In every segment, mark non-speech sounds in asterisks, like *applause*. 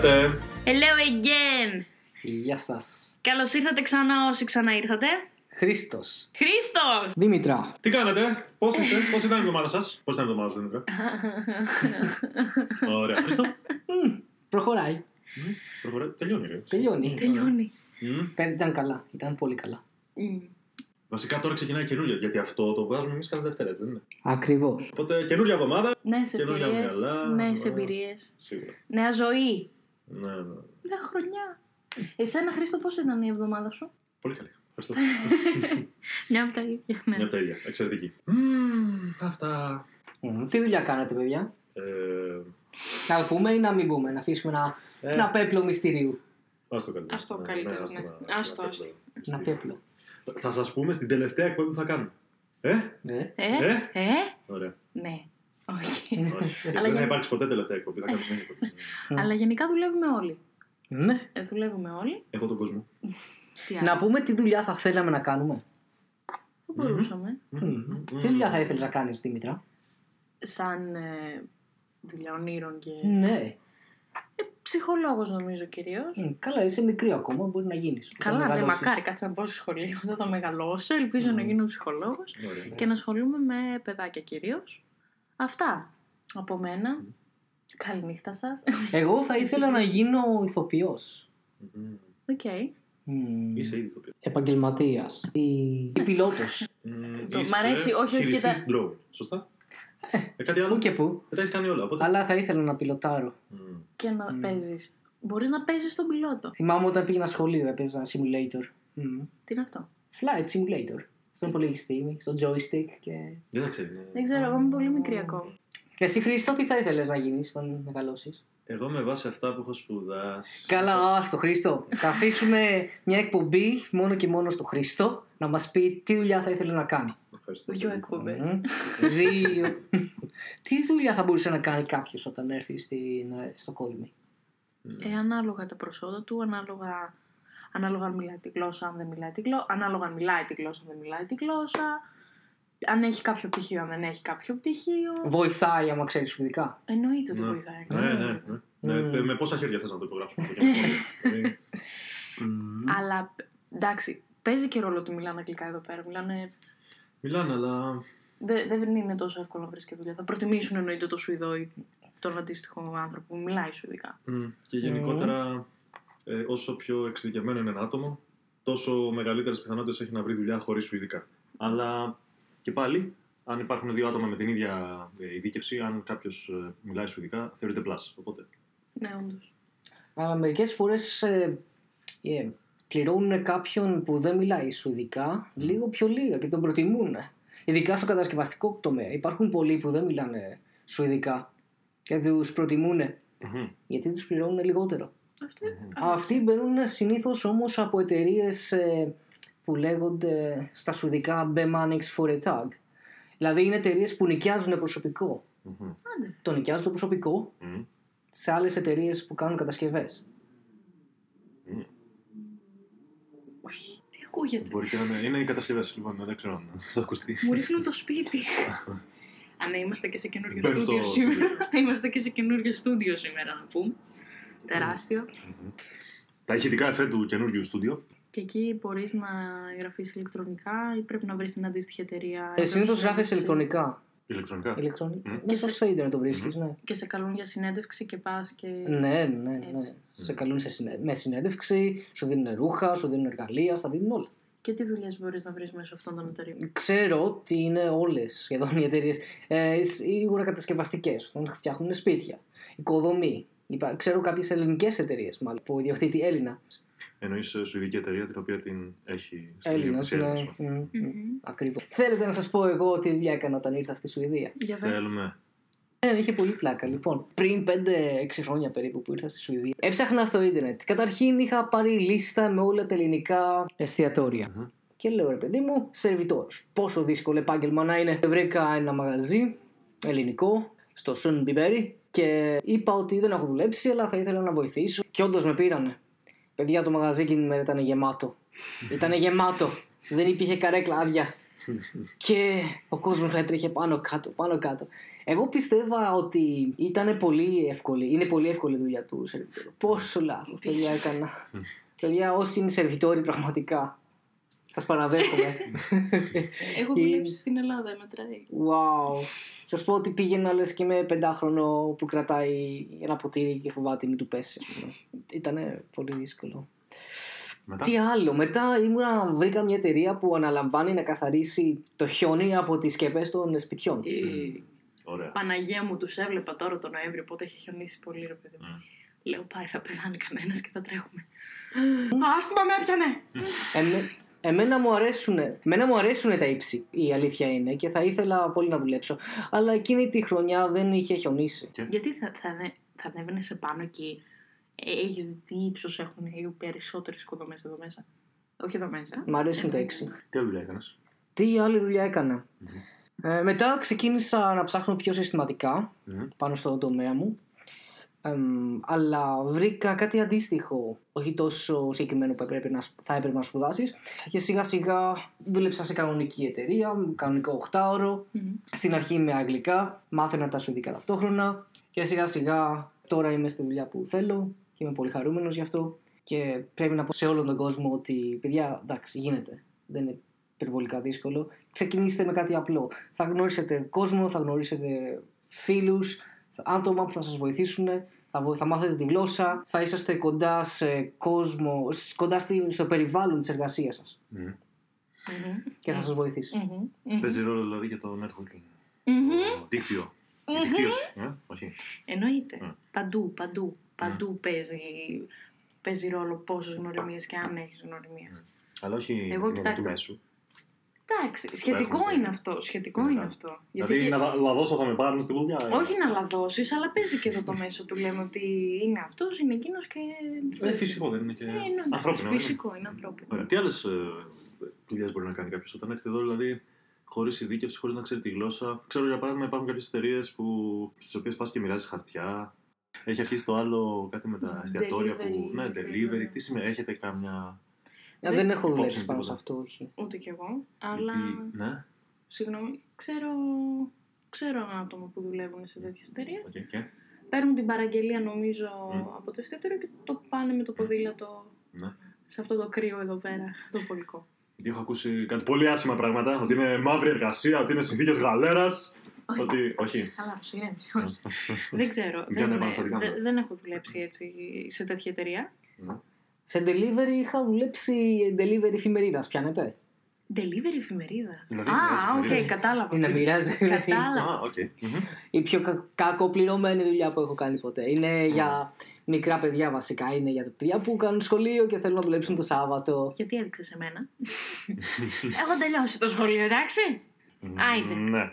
Χαίρετε. Hello again! Γεια σας. Καλώς ήρθατε ξανά όσοι ξανά ήρθατε. Χρήστος. Χρήστος! Δήμητρα. Τι κάνετε, πώς είστε, πώς ήταν η εβδομάδα σας, πώς ήταν η εβδομάδα σου, Δημήτρη; Ωραία. Χριστό. Προχωράει. Μμ, Προχωράει. Τελειώνει. ρε. Τελειώνει. Τελειώνει. Μμ. Πέρα Ήταν καλά. Ήταν πολύ καλά. Μμ. Βασικά τώρα ξεκινάει καινούργια, γιατί αυτό το βγάζουμε εμείς κάθε Δευτέρα, έτσι δεν είναι; Ακριβώς. Οπότε καινούργια εβδομάδα. Νέες Καινούργια εμπειρίες, μυαλά, νέες ωραία. εμπειρίες. Σίγουρα. Νέα ζωή. Ναι, ναι. Νέα χρονιά. Εσένα, Χρήστο, πώς ήταν η εβδομάδα σου; Πολύ καλή. Ευχαριστώ. *laughs* Μια από τα ίδια. Ναι. Μια από τα ίδια. Εξαιρετική. Μμμ, Αυτά. Μμμ, Τι δουλειά κάνετε, παιδιά; Ε, Να το πούμε ή να μην πούμε, να αφήσουμε ένα, ε, ένα πέπλο μυστηρίου. Ας το καλύτερο. Ας το Ναι, καλύτερο, ας το ναι. να- Ας το, να- ας το. Ένα πέπλο. Θα σας πούμε στην τελευταία εκπομπή που θα κάνουμε. Ε, Ναι. Ε, Ε; ε, ωραία. ναι. Όχι. Όχι. Αλλά Δεν θα για- υπάρξει ποτέ τελευταία εκπομπή. Θα κάνουμε συνέχεια εκπομπή. *laughs* Αλλά γενικά δουλεύουμε όλοι. ναι. Ε, δουλεύουμε όλοι. Έχω τον κόσμο. Τι άλλο; Να πούμε τι δουλειά θα θέλαμε να κάνουμε. Θα μπορούσαμε. Μμμ. Τι δουλειά θα ήθελες να κάνεις, Δήμητρα; Σαν ε, δουλειά ονείρων και. Ναι. Ε, ψυχολόγος νομίζω κυρίως. Μμ, Καλά, είσαι μικρή ακόμα, μπορεί να γίνεις. Καλά, ναι, μακάρι. Κάτσε να πάω στο σχολείο *laughs* όταν θα μεγαλώσω. Ελπίζω να γίνω ψυχολόγος Ωραία. και να ασχολούμαι με παιδάκια κυρίως. Αυτά από μένα. Καληνύχτα σας. Εγώ θα ήθελα να γίνω ηθοποιός. Μμμ. Οκ. Είσαι ήδη ηθοποιός. Επαγγελματίας. Ή, ή πιλότος. Μμμ, Το- μ' είσαι αρέσει, όχι, όχι, χειριστής κοίτα. drone. Σωστά; Ε, κάτι άλλο; Πού και πού. Δεν τα έχεις κάνει όλα. Οπότε... Αλλά θα ήθελα να πιλοτάρω. Μμμ. Και να Μμ. παίζεις. Μπορείς να παίζεις στον πιλότο. Θυμάμαι όταν πήγαινα σχολείο, έπαιζα simulator. Μμ. Τι είναι αυτό; Flight simulator. Στον υπολογιστή, στο joystick και. Δεν τα ξέρει. ναι. Δεν ξέρω, εγώ είμαι πολύ μικρή ακόμα. Εσύ Χρήστο, τι θα ήθελες να γίνεις όταν μεγαλώσεις; Εγώ με βάση αυτά που έχω σπουδάσει. Καλά, άστο Χρήστο. θα αφήσουμε μια εκπομπή μόνο και μόνο στο Χρήστο να μας πει τι δουλειά θα ήθελε να κάνει. Ευχαριστώ. Δύο πολύ. εκπομπές. Μμ. Δύο. *laughs* τι δουλειά θα μπορούσε να κάνει κάποιος όταν έρθει στην, ε, στο κόλμη. Μμμ. Ε, ανάλογα τα προσόντα του, ανάλογα, ανάλογα αν μιλάει τη γλώσσα, αν δεν μιλάει τη γλώσσα, ανάλογα αν μιλάει τη γλώσσα, αν δεν μιλάει τη γλώσσα, αν έχει κάποιο πτυχίο, αν δεν έχει κάποιο πτυχίο. Βοηθάει άμα ξέρεις σουηδικά. Εννοείται ότι Ναι. βοηθάει. Ναι, ναι, ναι. Ναι, Μμμ. ε, Με πόσα χέρια θες να το υπογράψουμε αυτό. για να πω. Δηλαδή, Μμ. Αλλά εντάξει, παίζει και ρόλο ότι μιλάνε αγγλικά εδώ πέρα. Μιλάνε... Μιλάνε, αλλά. δε- Δεν είναι τόσο εύκολο να βρεις και δουλειά. Θα προτιμήσουν εννοείται το Σουηδό ή τον αντίστοιχο άνθρωπο που μιλάει Σουηδικά. μ, Και γενικότερα, ε, όσο πιο εξειδικευμένο είναι ένα άτομο, τόσο μεγαλύτερες πιθανότητες έχει να βρει δουλειά χωρίς σου ειδικά. Αλλά και πάλι, αν υπάρχουν δύο άτομα με την ίδια ε, ειδίκευση, αν κάποιος μιλάει σου ειδικά, θεωρείται plus. Οπότε. Ναι, όντως. Αλλά μερικές φορές ε, ε, πληρώνουν κάποιον που δεν μιλάει σουηδικά λίγο πιο λίγα και τον προτιμούν. Ειδικά στο κατασκευαστικό τομέα. Υπάρχουν πολλοί που δεν μιλάνε σουηδικά και τους προτιμούν Μμμ. γιατί τους πληρώνουν λιγότερο. Αυτό Αυτοί μπαίνουν συνήθως όμως από εταιρείες που λέγονται στα σουηδικά Bemanix Foretag. Δηλαδή είναι εταιρείες που νοικιάζουν προσωπικό. Μμμ. Άντε. Το νοικιάζουν το προσωπικό Μμμ. σε άλλες εταιρείες που κάνουν κατασκευές. Μμμ. Όχι. Τι ακούγεται; Μπορεί και να είναι. Είναι οι κατασκευές, λοιπόν, δεν ξέρω αν θα ακουστεί. Μου ρίχνουν το σπίτι. *laughs* Α, ναι, είμαστε και σε καινούριο Μπαίνω στούντιο στο σήμερα. είμαστε και σε καινούριο στούντιο σήμερα, να πούμε. Τεράστιο. Μμμ. Τα ηχητικά εφέ του καινούργιου στούντιο. Και εκεί μπορείς να εγγραφεί ηλεκτρονικά ή πρέπει να βρεις την αντίστοιχη εταιρεία. Ε, Συνήθως Εδώ γράφεις στο- ηλεκτρονικά. Ηλεκτρονικά. Ηλεκτρονικά. Μμ. Μέσα στο ίντερνετ το βρίσκεις, ναι. Και σε καλούν για συνέντευξη και πας και. Ναι, ναι, ναι. Έτσι. Σε καλούν σε συνέ... με συνέντευξη, σου δίνουν ρούχα, σου δίνουν εργαλεία, στα δίνουν όλα. Και τι δουλειές μπορείς να βρεις μέσω αυτών των εταιρείων; Ξέρω ότι είναι όλες σχεδόν οι εταιρείες. Ε, σίγουρα κατασκευαστικές, φτιάχνουν σπίτια, οικοδομή. Είπα, ξέρω κάποιες ελληνικές εταιρείες, μάλλον, που ιδιοκτήτη Έλληνα. Εννοείς σουηδική εταιρεία την οποία την έχει στην Έλληνας, ιδιοκτησία ναι. μας. Μμ, μμ, Μμμ. Ακριβώς. Θέλετε να σας πω εγώ τι δουλειά έκανα όταν ήρθα στη Σουηδία; Για πες. Θέλουμε. Ναι, είχε πολύ πλάκα. Λοιπόν, πριν 5-6 χρόνια περίπου που ήρθα στη Σουηδία, έψαχνα στο ίντερνετ. Καταρχήν είχα πάρει λίστα με όλα τα ελληνικά εστιατόρια. Μμμ. Και λέω, ρε παιδί μου, σερβιτόρο. Πόσο δύσκολο επάγγελμα να είναι. Βρήκα ένα μαγαζί ελληνικό στο Σουν Μπιμπέρι και είπα ότι δεν έχω δουλέψει, αλλά θα ήθελα να βοηθήσω. Και όντως με πήρανε. Παιδιά, το μαγαζί εκείνη την μέρα ήταν γεμάτο. ήταν γεμάτο. Δεν υπήρχε καρέκλα άδεια. και ο κόσμος έτρεχε πάνω κάτω, πάνω κάτω. Εγώ πιστεύα ότι ήταν πολύ εύκολη, είναι πολύ εύκολη η δουλειά του σερβιτόρου. Πόσο λάθος, παιδιά, έκανα. *laughs* παιδιά, όσοι είναι σερβιτόροι πραγματικά, σας παραδέχομαι. Έχω Η- δουλέψει στην Ελλάδα, μετράει. Wow. Σας πω ότι πήγαινα λες και με πεντάχρονο που κρατάει ένα ποτήρι και φοβάται μην του πέσει. Ήταν πολύ δύσκολο. Μετά; Τι άλλο, μετά ήμουνα, βρήκα μια εταιρεία που αναλαμβάνει να καθαρίσει το χιόνι από τις σκεπές των σπιτιών. Ε, Ωραία. Παναγία μου, τους έβλεπα τώρα τον Νοέμβριο, οπότε έχει χιονίσει πολύ, ρε παιδί μου. Mm. Λέω, πάει, θα πεθάνει κανένας και θα τρέχουμε. Άστομα με έπιανε! *laughs* Εμέ- εμένα μου αρέσουν, εμένα μου αρέσουν τα ύψη, η αλήθεια είναι, και θα ήθελα πολύ να δουλέψω. Αλλά εκείνη τη χρονιά δεν είχε χιονίσει. Γιατί θα, θα, ανέ- θα ανέβαινε σε πάνω εκεί. Έχεις δει τι ύψος έχουν οι περισσότερες οικοδομές εδώ μέσα; Όχι εδώ μέσα. Μ' αρέσουν τα Εδώ ύψη. Τι άλλη δουλειά έκανες; Τι άλλη δουλειά έκανα. Ε, μετά ξεκίνησα να ψάχνω πιο συστηματικά πάνω στο τομέα μου. Εμ, αλλά βρήκα κάτι αντίστοιχο, όχι τόσο συγκεκριμένο που έπρεπε να, σπ- θα έπρεπε να σπουδάσεις. Και σιγά σιγά δούλεψα σε κανονική εταιρεία, κανονικό 8ωρο. Μμμ. Στην αρχή με αγγλικά, μάθαινα τα σουηδικά ταυτόχρονα. Και σιγά σιγά τώρα είμαι στη δουλειά που θέλω και είμαι πολύ χαρούμενος γι' αυτό. Και πρέπει να πω σε όλον τον κόσμο ότι παιδιά, εντάξει, γίνεται. Δεν είναι υπερβολικά δύσκολο. Ξεκινήστε με κάτι απλό. Θα γνωρίσετε κόσμο, θα γνωρίσετε φίλους, άτομα που θα σας βοηθήσουν, θα, βο- θα μάθετε τη γλώσσα, θα είσαστε κοντά σε κόσμο, σ- κοντά στη- στο περιβάλλον της εργασίας σας Μμμ. και θα σας βοηθήσει. Μμμ. Μμμ. Παίζει ρόλο δηλαδή για το networking. Μμμ. Το δίκτυο. Η δικτύωση. ε, Όχι. Εννοείται. Μμ. Παντού, παντού. Παντού παίζει, παίζει ρόλο πόσε γνωριμίες και αν έχεις γνωριμίες. Αλλά όχι Εγώ, την έννοια του κοιτάξτε. μέσου. Εντάξει, σχετικό έχουμε είναι στη- αυτό. Σχετικό στη είναι μεγάλη. αυτό. Δηλαδή και- να δα- λαδώσω θα με πάρουν στη δουλειά. ε. Όχι να λαδώσει, αλλά παίζει και εδώ το *laughs* μέσο του. Λέμε ότι είναι αυτός, είναι εκείνος και. Ε, φυσικό δεν είναι και Ε, εννοείται. ανθρώπινο. δεν είναι. Φυσικό είναι ανθρώπινο. Ωραία. Τι άλλες δουλειές μπορεί να κάνει κάποιος όταν έρθει εδώ, δηλαδή χωρίς ειδίκευση, χωρίς να ξέρει τη γλώσσα; Ξέρω για παράδειγμα υπάρχουν κάποιες εταιρείες στις οποίες πας και μοιράζεις χαρτιά. Έχει αρχίσει το άλλο κάτι με τα εστιατόρια που. Delivery, Ναι, ξέρω, delivery. ναι. Τι σημαίνει, έχετε κάμια. Ε, δεν έχω υπόψη δουλέψει μου πάνω τίποτα. σε αυτό, όχι. Ούτε κι εγώ. Αλλά. Γιατί- Ναι, Συγγνώμη, ξέρω. Ξέρω άτομα που δουλεύουν σε τέτοιες εταιρείες. οκ, και. Παίρνουν την παραγγελία, νομίζω, Μμ. από το εστιατόριο και το πάνε με το ποδήλατο Ναι. σε αυτό το κρύο εδώ πέρα, το πολικό. Γιατί έχω ακούσει κάτι πολύ άσχημα πράγματα. Ότι είναι μαύρη εργασία, ότι είναι συνθήκες γαλέρας. Όχι. Ότι. Όχι. Καλά, ηρέμησε, όχι. *laughs* δεν ξέρω. Για να δεν, επαναστατικά δεν, μου. δεν έχω δουλέψει έτσι σε τέτοια εταιρεία. Ναι. Σε delivery είχα δουλέψει delivery εφημερίδας. Πιάνετε; Delivery εφημερίδας. Δηλαδή, Α, μοιράζει οκ, εφημερίδες. κατάλαβα. Είναι να μοιράζει. Κατάλαβα. Α, οκ. Μμμ. Η πιο κα- κακοπληρωμένη δουλειά που έχω κάνει ποτέ. Είναι για μικρά παιδιά βασικά. Είναι για τα παιδιά που κάνουν σχολείο και θέλουν να δουλέψουν το Σάββατο. Γιατί έδειξε σε μένα. *laughs* έχω τελειώσει το σχολείο, εντάξει. Άιντε. Ναι.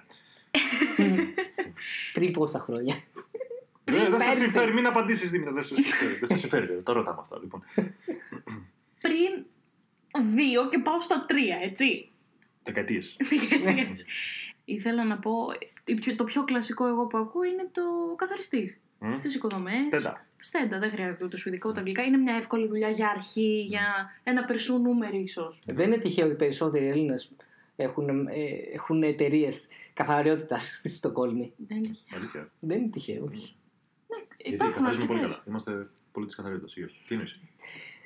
Πριν πόσα χρόνια. Ε, Δεν σας πέρσι. συμφέρει, μην απαντήσεις Δήμητρα. Δεν σας συμφέρει. Δεν σας συμφέρει. *laughs* Τα ρωτάμε αυτά λοιπόν. Πριν δύο και πάω στα τρία, έτσι. *laughs* Δεκαετίες. Ήθελα να πω, η πιο- το πιο κλασικό εγώ που ακούω είναι το καθαριστής. Στις οικοδομές. Στέντα. Στέντα, δεν χρειάζεται ούτε σου ειδικό ούτε αγγλικά. Είναι μια εύκολη δουλειά για αρχή, για ένα περσού νούμερο ίσως. Δεν είναι τυχαίο ότι οι περισσότεροι Έλληνες έχουν, ε, έχουν εταιρείες καθαριότητας στη Στοκόλμη. Δεν είναι τυχαίο. Αλήθεια. Δεν είναι τυχαίο, όχι. Γιατί Υπάρχουν καθαρίζουμε πολύ αρκετές. καλά. Είμαστε πολύ της καθαρότητα. Τι εννοείς;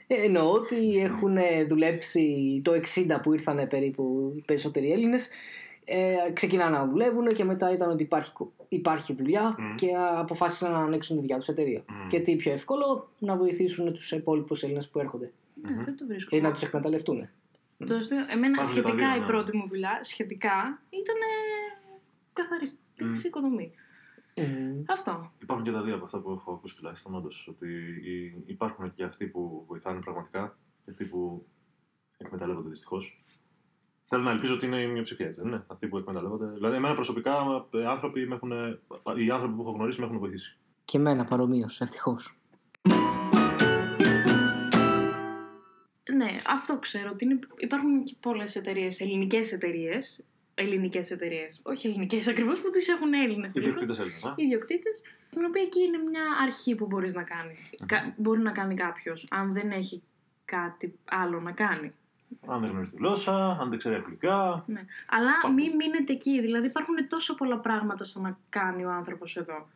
Ε, εννοώ ότι έχουν δουλέψει το 60 που ήρθαν περίπου οι περισσότεροι Έλληνες ε, ξεκινάνε να δουλεύουν και μετά είδαν ότι υπάρχει, υπάρχει δουλειά Μμμ. και αποφάσισαν να ανοίξουν τη δικιά τους εταιρεία. Μμμ. Και τι πιο εύκολο να βοηθήσουν τους υπόλοιπους Έλληνες που έρχονται Ναι, δεν το βρίσκω. και να τους εκμεταλλευτούν. Το αστείο- εμένα Υπάρχουν και τα σχετικά δύο, η ναι. πρώτη μου δουλειά, σχετικά, ήταν καθαριστική Μμ. Οικοδομή. Μμμ. Αυτό. Υπάρχουν και τα δύο από αυτά που έχω ακούσει τουλάχιστον όντως. Ότι οι- υπάρχουν και αυτοί που βοηθάνε πραγματικά και αυτοί που εκμεταλλεύονται δυστυχώς. Θέλω να ελπίζω ότι είναι η μειοψηφία έτσι, δεν είναι; Αυτοί που εκμεταλλεύονται. Δηλαδή, εμένα προσωπικά ε, άνθρωποι με έχουν, οι άνθρωποι που έχω γνωρίσει με έχουν βοηθήσει. Και εμένα παρομοίως, ευτυχώς. Ναι, αυτό ξέρω ότι είναι, υπάρχουν και πολλές εταιρείες, ελληνικές εταιρείες. Ελληνικές εταιρείες. Όχι ελληνικές ακριβώς, που τις έχουν Έλληνες. Ιδιοκτήτες Έλληνες. ιδιοκτήτες, στην οποία εκεί είναι μια αρχή που μπορείς να κάνει. Κα- μπορεί να κάνει κάποιος, αν δεν έχει κάτι άλλο να κάνει. Αν δεν γνωρίζει τη γλώσσα, αν δεν ξέρει αγγλικά. Ναι. Αλλά Πάμε. μην μείνετε εκεί. Δηλαδή υπάρχουν τόσο πολλά πράγματα στο να κάνει ο άνθρωπος εδώ.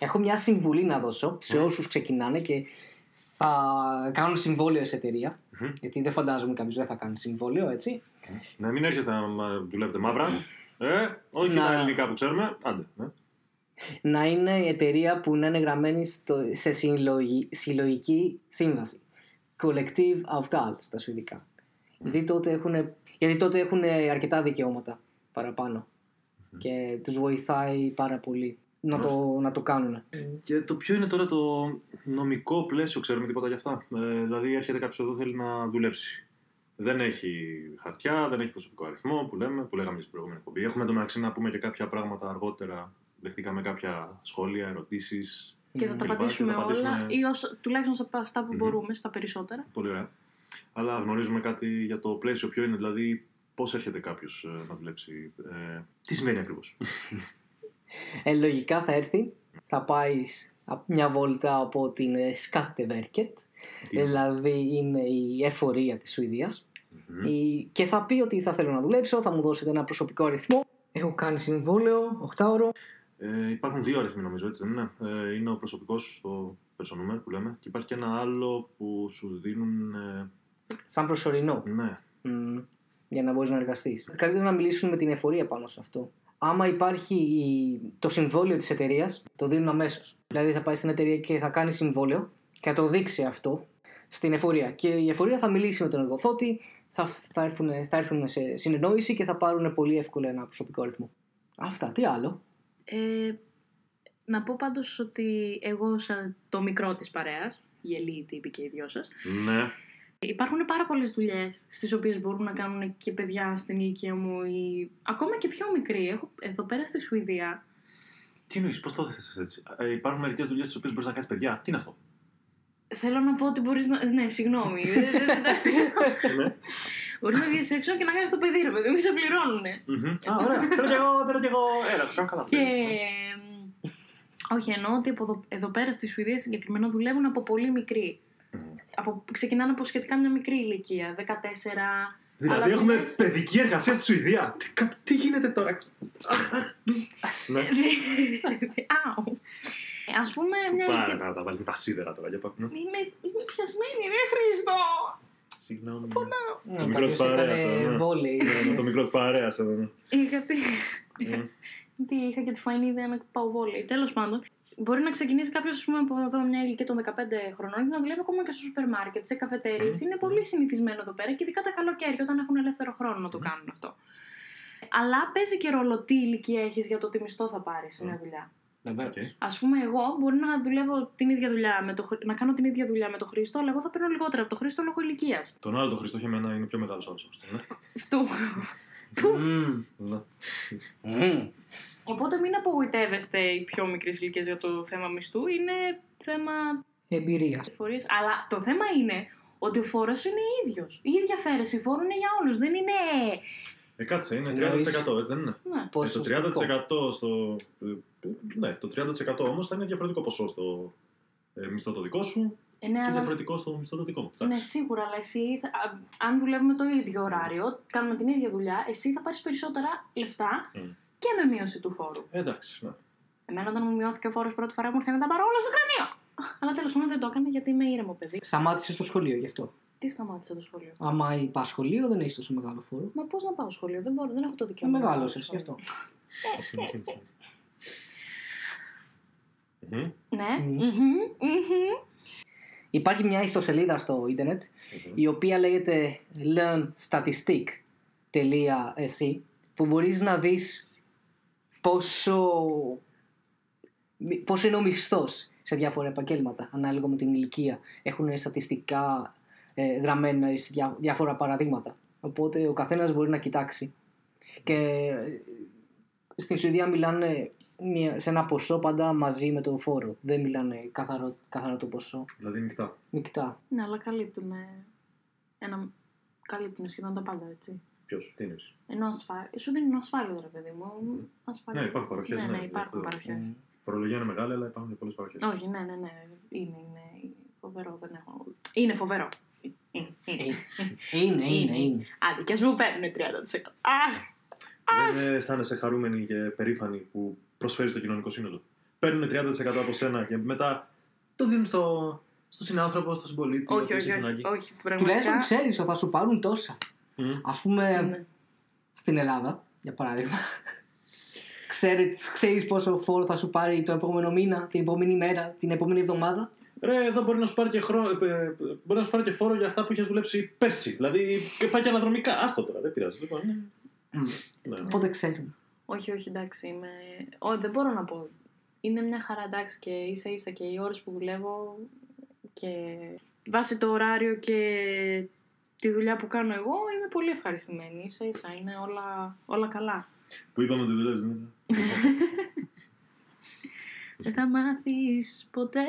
Έχω μια συμβουλή να δώσω σε Ναι. όσους ξεκινάνε και θα κάνουν συμβόλαιο σε εταιρεία. Μμμ. Γιατί δεν φαντάζομαι κάποιος δεν θα κάνει συμβόλαιο, έτσι. Να μην έρχεστε να μα- δουλεύετε μαύρα. Ε, όχι Να- τα ελληνικά που ξέρουμε. Άντε. Ναι. Να είναι η εταιρεία που να είναι γραμμένη στο, σε συλλογη- συλλογική σύμβαση. Collective Avtal στα σουηδικά. Γιατί τότε έχουν, γιατί τότε έχουν αρκετά δικαιώματα παραπάνω. Και τους βοηθάει πάρα πολύ να το, να το κάνουν. Και το ποιο είναι τώρα το νομικό πλαίσιο, ξέρουμε τίποτα γι' αυτά. Ε, δηλαδή, έρχεται κάποιος εδώ θέλει να δουλέψει. Δεν έχει χαρτιά, δεν έχει προσωπικό αριθμό που, λέμε, που λέγαμε στην προηγούμενη εκπομπή. Έχουμε εντωμεταξύ να πούμε και κάποια πράγματα αργότερα. Δεχτήκαμε κάποια σχόλια, ερωτήσεις. Και θα τα κλπ. απαντήσουμε Και θα όλα, απαντήσουμε- ή όσα, τουλάχιστον από αυτά που Μμμ. μπορούμε, στα περισσότερα. Πολύ ωραία. Αλλά γνωρίζουμε κάτι για το πλαίσιο, ποιο είναι, δηλαδή πώς έρχεται κάποιος να δουλέψει. Ε, τι σημαίνει ακριβώς; *laughs* Ε, λογικά θα έρθει, θα πάεις μια βόλτα από την ε, Skatteverket, δηλαδή είναι η εφορία της Σουηδίας η- και θα πει ότι θα θέλω να δουλέψω, θα μου δώσετε ένα προσωπικό αριθμό. Έχω κάνει συμβόλαιο, 8 ώρο. Ε, υπάρχουν δύο αριθμοί νομίζω, έτσι δεν είναι; Ε, είναι ο προσωπικός, το personal που λέμε, και υπάρχει και ένα άλλο που σου δίνουν. Ε, Σαν προσωρινό. ναι, Μμμ, για να μπορείς να εργαστείς. Καλύτερα να μιλήσουν με την εφορία πάνω σε αυτό. Άμα υπάρχει η- το συμβόλαιο της εταιρείας, το δίνουν αμέσως. Δηλαδή θα πάει στην εταιρεία και θα κάνει συμβόλαιο και θα το δείξει αυτό στην εφορία. Και η εφορία θα μιλήσει με τον εργοδότη, θα, θα, έρθουν, θα έρθουν σε συνεννόηση και θα πάρουν πολύ εύκολα ένα προσωπικό αριθμό. Αυτά. Τι άλλο; Ε, να πω πάντως ότι εγώ σαν το μικρό της παρέας, η Ελίτη είπε και οι δυο σας, ναι. Υπάρχουν πάρα πολλές δουλειές στις οποίες μπορούν να κάνουν και παιδιά στην ηλικία μου ή ακόμα και πιο μικροί. Έχω, εδώ πέρα στη Σουηδία Τι εννοείς, πώς το έθεσες έτσι; Ε, υπάρχουν μερικές δουλειές στις οποίες μπορείς να κάνεις παιδιά; Τι είναι αυτό; θέλω να πω ότι μπορείς να... Ναι, συγγνώμη. *laughs* ναι. μπορείς να βγεις έξω και να κάνεις το παιδί, ρε παιδί, μην σε πληρώνουνε. Μμμ. Α, ωραία. Θέλω κι εγώ, θέλω κι εγώ. Έλα, το κάνω καλά. Και. Όχι, εννοώ ότι από εδώ, εδώ πέρα στη Σουηδία συγκεκριμένα δουλεύουν από πολύ μικρή. Μμ. Από, ξεκινάνε από σχετικά μια μικρή ηλικία, 14. Δηλαδή Αλλά έχουμε δουλειές- παιδική εργασία στη Σουηδία. Τι, κα- τι γίνεται τώρα; Αχ, αχ. ναι. Αου. Α πούμε μια Πάρα ηλικία. να τα βάλει με τα σίδερα τώρα για πάμε. Είμαι, είμαι πιασμένη, ρε Χριστό! Συγγνώμη. Το μικρός της παρέας τώρα, ναι. βόλεϊ. Ναι, Το μικρός τη παρέας εδώ. ναι. Είχα τη... Μμ. Τι είχα και τη φαϊνή ιδέα να πάω βόλεϊ. Τέλος πάντων, μπορεί να ξεκινήσει κάποιος από εδώ μια ηλικία των 15 χρονών και να δουλεύει ακόμα και στο σούπερ μάρκετ, σε καφετέρειες. Μμμ. Είναι πολύ συνηθισμένο εδώ πέρα και ειδικά τα καλοκαίρια όταν έχουν ελεύθερο χρόνο να το κάνουν αυτό. Αλλά παίζει και ρόλο τι ηλικία έχεις για το τι μισθό θα πάρεις σε μια Μμ. δουλειά. Βεβαίως. Οκ. Α πούμε, εγώ μπορεί να δουλεύω την ίδια δουλειά με το, Χρ- να κάνω την ίδια δουλειά με τον Χρήστο, αλλά εγώ θα παίρνω λιγότερα από τον Χρήστο λόγω ηλικίας. Τον άλλο το Χριστό για μένα είναι πιο μεγάλος όρο. Ναι. Αυτού. Μμμ. Ναι. Μμμ. Οπότε μην απογοητεύεστε οι πιο μικρές ηλικίες για το θέμα μισθού. Είναι θέμα Εμπειρίας. φορείς. Αλλά το θέμα είναι ότι ο φόρος είναι ίδιος. Η ίδια φέρεση φόρου είναι για όλους. Δεν είναι. Ε, κάτσε, είναι 30% Εννοείς- έτσι δεν είναι; Ναι. Ε, το Ποσοστικό. 30% στο. ε, Ναι, το 30% όμως θα είναι διαφορετικό ποσό στο ε, μισθό το δικό σου Ε, ναι, και αλλά- διαφορετικό στο μισθό το δικό μου. ναι, Εντάξει. σίγουρα, αλλά εσύ, θα- α, αν δουλεύουμε το ίδιο ωράριο, κάνουμε την ίδια δουλειά, εσύ θα πάρεις περισσότερα λεφτά Μμ. Και με μείωση του φόρου. Ε, εντάξει, ναι. Εμένα, όταν μου μειώθηκε ο φόρος πρώτη φορά, μου ήρθε να τα πάρω όλα στο κρανίο. *laughs* Αλλά τέλος πάντων δεν το έκανα γιατί είμαι ήρεμο παιδί. Σταμάτησες στο σχολείο γι' αυτό; Τι σταμάτησε το σχολείο; Άμα πα σχολείο δεν έχεις τόσο μεγάλο φόρο. Μα πώς να πάω σχολείο, δεν μπορώ, δεν έχω το Και δικαίωμα. να πάω μεγάλωσες γι' σχολείο. αυτό. Μμμ. Ναι. Μμμ. Μμμ, μμμ. Υπάρχει μια ιστοσελίδα στο ίντερνετ η οποία λέγεται learnstatistic.se που μπορείς να δεις πόσο, μη- πόσο είναι ο μισθός σε διάφορα επαγγέλματα ανάλογα με την ηλικία. Έχουν στατιστικά ε, γραμμένα σε διά- διάφορα παραδείγματα. Οπότε ο καθένας μπορεί να κοιτάξει. Και ε, στην Σουηδία μιλάνε μια- σε ένα ποσό πάντα μαζί με το φόρο. Δεν μιλάνε καθαρό, καθαρό το ποσό. Δηλαδή νυχτά. Νικτά. Ναι, αλλά καλύπτουμε. Ένα... Καλύπτουμε σχεδόν τα πάντα, έτσι. Ποιος, τι είναι. Ενώ ασφάλεια. Σου δίνουν ασφάλεια, ρε παιδί μου. Ασφάλεια. Ναι, υπάρχουν παροχές, Ναι, ναι, ναι, υπάρχουν αυτό. παροχές. Mm. Φορολογία είναι μεγάλη, αλλά υπάρχουν πολλές παροχές. Όχι, ναι, ναι, ναι. Είναι, είναι φοβερό. Δεν έχω... Είναι φοβερό. Είναι. Είναι, είναι, είναι. Άντε, και ας μου παίρνουν 30%. Αχ! Δεν αισθάνεσαι χαρούμενη και περήφανη που προσφέρεις το κοινωνικό σύνολο. Παίρνουν 30% από σένα και μετά το δίνουν στο, στο συνάνθρωπο, στο συμπολίτη. Όχι, ο οποίος όχι, έχει όχι. ανάγκη. όχι Τουλάχιστον πραγματικά. ξέρεις ότι θα σου πάρουν τόσα. Μμ. Α πούμε, Ναι. στην Ελλάδα, για παράδειγμα, ξέρεις, ξέρεις πόσο φόρο θα σου πάρει το επόμενο μήνα, την επόμενη μέρα, την επόμενη εβδομάδα; Ρε, εδώ μπορεί να σου πάρει και, χρό... ε, ε, μπορεί να σου πάρει και φόρο για αυτά που είχες δουλέψει πέρσι. Δηλαδή και πάει και αναδρομικά. Άστο τώρα, δεν πειράζει. Λοιπόν, ναι. Ναι, ναι. Οπότε ξέρουμε. Όχι, όχι, εντάξει. Είμαι... Ω, δεν μπορώ να πω. Είναι μια χαρά, εντάξει, και ίσα ίσα και οι ώρες που δουλεύω και βάσει το ωράριο και τη δουλειά που κάνω εγώ είμαι πολύ ευχαριστημένη. Ίσα ίσα, είναι όλα, όλα καλά. Που είπαμε ότι δουλεύεις, Δημήτρη; *laughs* Δεν θα μάθεις ποτέ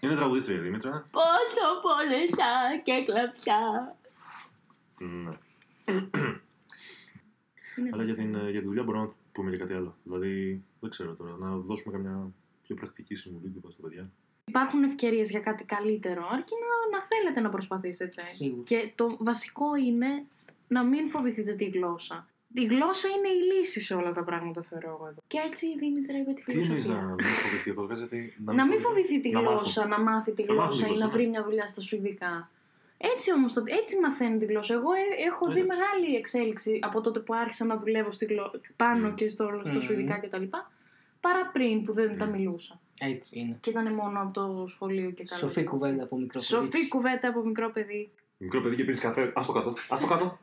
Είναι τραγουδίστρια η Δήμητρα. πόσο πόνεσα και κλαψά. Ναι. *clears throat* Είναι Αλλά για την, ε, για τη δουλειά μπορούμε να πούμε και κάτι άλλο. Δηλαδή, δεν ξέρω τώρα, να δώσουμε καμιά πιο πρακτική συμβουλή τύπου στα παιδιά. Υπάρχουν ευκαιρίες για κάτι καλύτερο, αρκεί να, να θέλετε να προσπαθήσετε. Σίγουρα. Και το βασικό είναι να μην φοβηθείτε τη γλώσσα. Η γλώσσα είναι η λύση σε όλα τα πράγματα, θεωρώ εγώ εδώ. Και έτσι η Δήμητρα είπε τη Τι εννοείς φιλοσοφία. να μην φοβηθεί αυτό, βγάζετε. Να μην φοβηθεί; τη να γλώσσα, μάθουν. να μάθει τη Να μάθουν τη γλώσσα ή γλώσσα, να βρει ναι. μια δουλειά στα σουηδικά. Έτσι όμως, έτσι μαθαίνει τη γλώσσα. Εγώ ε- έχω δει Ναι. μεγάλη εξέλιξη από τότε που άρχισα να δουλεύω στη γλω... πάνω Μμ. και στο, στο Μμ. σουηδικά κτλ. Παρά πριν που δεν τα Μμ. μιλούσα. Έτσι είναι. Και ήταν μόνο από το σχολείο και καλά. Σοφή κουβέντα από μικρό Σοφή κορίτσι. κουβέντα από μικρό παιδί. Μικρό παιδί και πίνεις καφέ. Α το κάτω. Α το κάτω.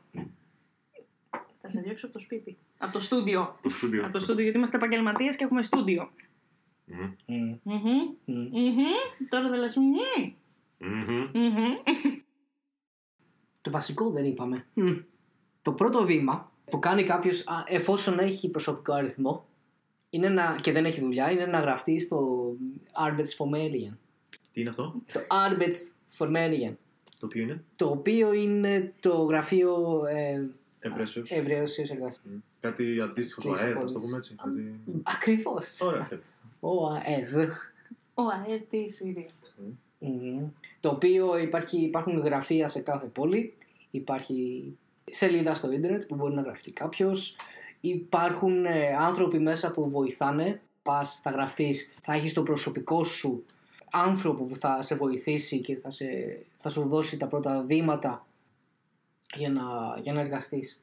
Θα σε διώξω από το σπίτι. Από το στούντιο. Το στούντιο. από το στούντιο, γιατί είμαστε επαγγελματίες και έχουμε στούντιο. Μμμ. Μμμ, Μμμ. μμμ. Μμμ. Τώρα δεν λες μμμ. Μμμ. Μμμ. Το βασικό δεν είπαμε. Μμ. Το πρώτο βήμα που κάνει κάποιος εφόσον έχει προσωπικό αριθμό είναι να, και δεν έχει δουλειά είναι να γραφτεί στο Arbetsförmedlingen. Τι είναι αυτό, Το Arbetsförmedlingen. το οποίο είναι, Το οποίο είναι το γραφείο ε, Ευρέσεω. Ευρέωσης εργασίας. Κάτι αντίστοιχο στο Της ΑΕΔ, ας πόλης. το πούμε έτσι. Κάτι... Ακριβώς. Ωραία. τέλεια. Ο ΑΕΔ. Ο ΑΕΤ της Σουηδία. Μμμ. Το οποίο υπάρχει, υπάρχουν γραφεία σε κάθε πόλη. Υπάρχει σελίδα στο ίντερνετ που μπορεί να γραφτεί κάποιος. Υπάρχουν ε, άνθρωποι μέσα που βοηθάνε. Πας, θα γραφτείς, θα έχεις το προσωπικό σου άνθρωπο που θα σε βοηθήσει και θα, σε, θα σου δώσει τα πρώτα βήματα για να, για να εργαστείς.